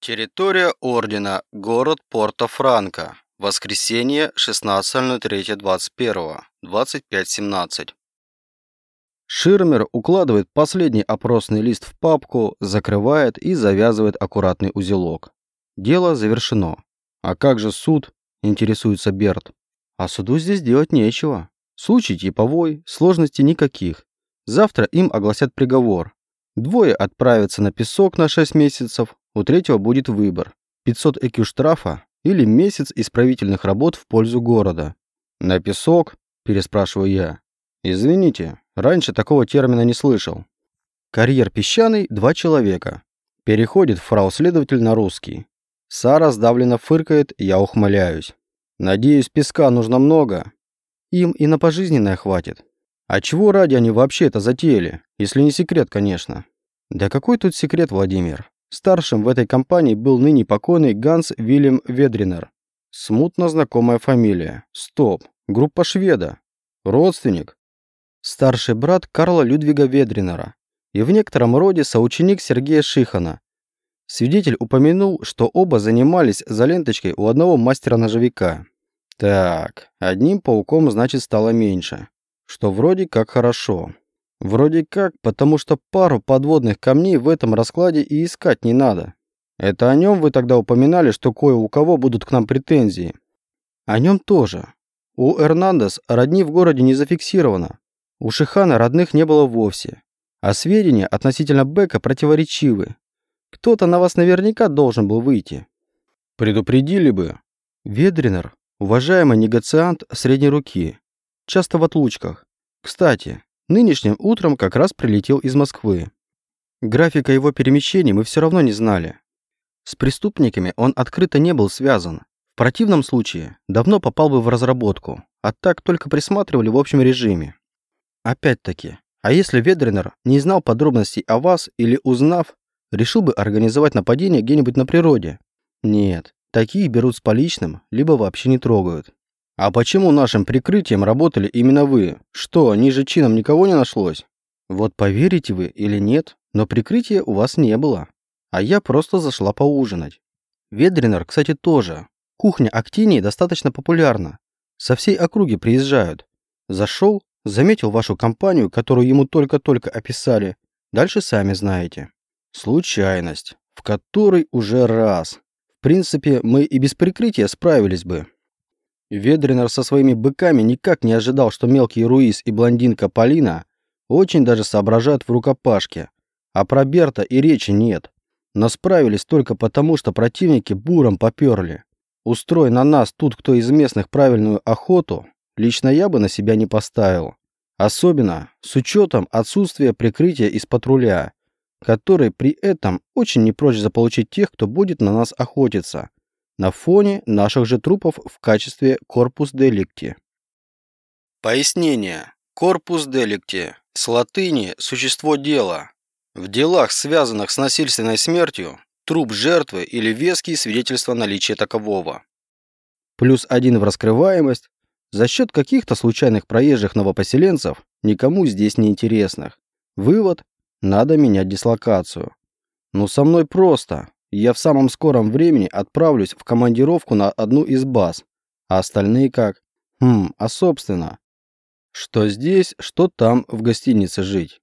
Территория Ордена. Город Порто-Франко. Воскресенье, 16.03.21. 25.17. Ширмер укладывает последний опросный лист в папку, закрывает и завязывает аккуратный узелок. Дело завершено. А как же суд? Интересуется Берт. А суду здесь делать нечего. Случай типовой, сложностей никаких. Завтра им огласят приговор. Двое отправятся на песок на 6 месяцев, у третьего будет выбор. 500 ЭКЮ штрафа или месяц исправительных работ в пользу города. «На песок?» – переспрашиваю я. «Извините, раньше такого термина не слышал». Карьер песчаный – два человека. Переходит фрау-следователь на русский. Сара сдавленно фыркает, я ухмыляюсь. Надеюсь, песка нужно много. Им и на пожизненное хватит. А чего ради они вообще это затеяли? Если не секрет, конечно. Да какой тут секрет, Владимир? Старшим в этой компании был ныне покойный Ганс Вильям Ведринер. Смутно знакомая фамилия. Стоп. Группа шведа. Родственник. Старший брат Карла Людвига Ведринера. И в некотором роде соученик Сергея Шихана. Свидетель упомянул, что оба занимались за ленточкой у одного мастера-ножевика. Так, одним пауком, значит, стало меньше. Что вроде как хорошо. Вроде как, потому что пару подводных камней в этом раскладе и искать не надо. Это о нем вы тогда упоминали, что кое у кого будут к нам претензии. О нем тоже. У Эрнандес родни в городе не зафиксировано. У Шихана родных не было вовсе. А сведения относительно Бека противоречивы. Кто-то на вас наверняка должен был выйти. Предупредили бы. Ведринер, уважаемый негациант средней руки. Часто в отлучках. Кстати, Нынешним утром как раз прилетел из Москвы. Графика его перемещений мы все равно не знали. С преступниками он открыто не был связан. В противном случае давно попал бы в разработку, а так только присматривали в общем режиме. Опять-таки, а если Ведренер не знал подробностей о вас или узнав, решил бы организовать нападение где-нибудь на природе? Нет, такие берут с поличным, либо вообще не трогают. «А почему нашим прикрытием работали именно вы? Что, ниже чином никого не нашлось?» «Вот поверите вы или нет, но прикрытия у вас не было. А я просто зашла поужинать. Ведренер, кстати, тоже. Кухня Актинии достаточно популярна. Со всей округи приезжают. Зашел, заметил вашу компанию, которую ему только-только описали. Дальше сами знаете. Случайность, в которой уже раз. В принципе, мы и без прикрытия справились бы. Ведренер со своими быками никак не ожидал, что мелкий Руис и блондинка Полина очень даже соображают в рукопашке, а про Берта и речи нет. Но справились только потому, что противники буром поперли. Устрой на нас тут кто из местных правильную охоту, лично я бы на себя не поставил. Особенно с учетом отсутствия прикрытия из патруля, который при этом очень не прочь заполучить тех, кто будет на нас охотиться на фоне наших же трупов в качестве корпус деликти. Пояснение. Корпус деликти. С латыни «существо дела». В делах, связанных с насильственной смертью, труп жертвы или веские свидетельства наличия такового. Плюс один в раскрываемость за счет каких-то случайных проезжих новопоселенцев, никому здесь не интересных. Вывод – надо менять дислокацию. Но со мной просто. Я в самом скором времени отправлюсь в командировку на одну из баз. А остальные как? Хм, а собственно? Что здесь, что там в гостинице жить?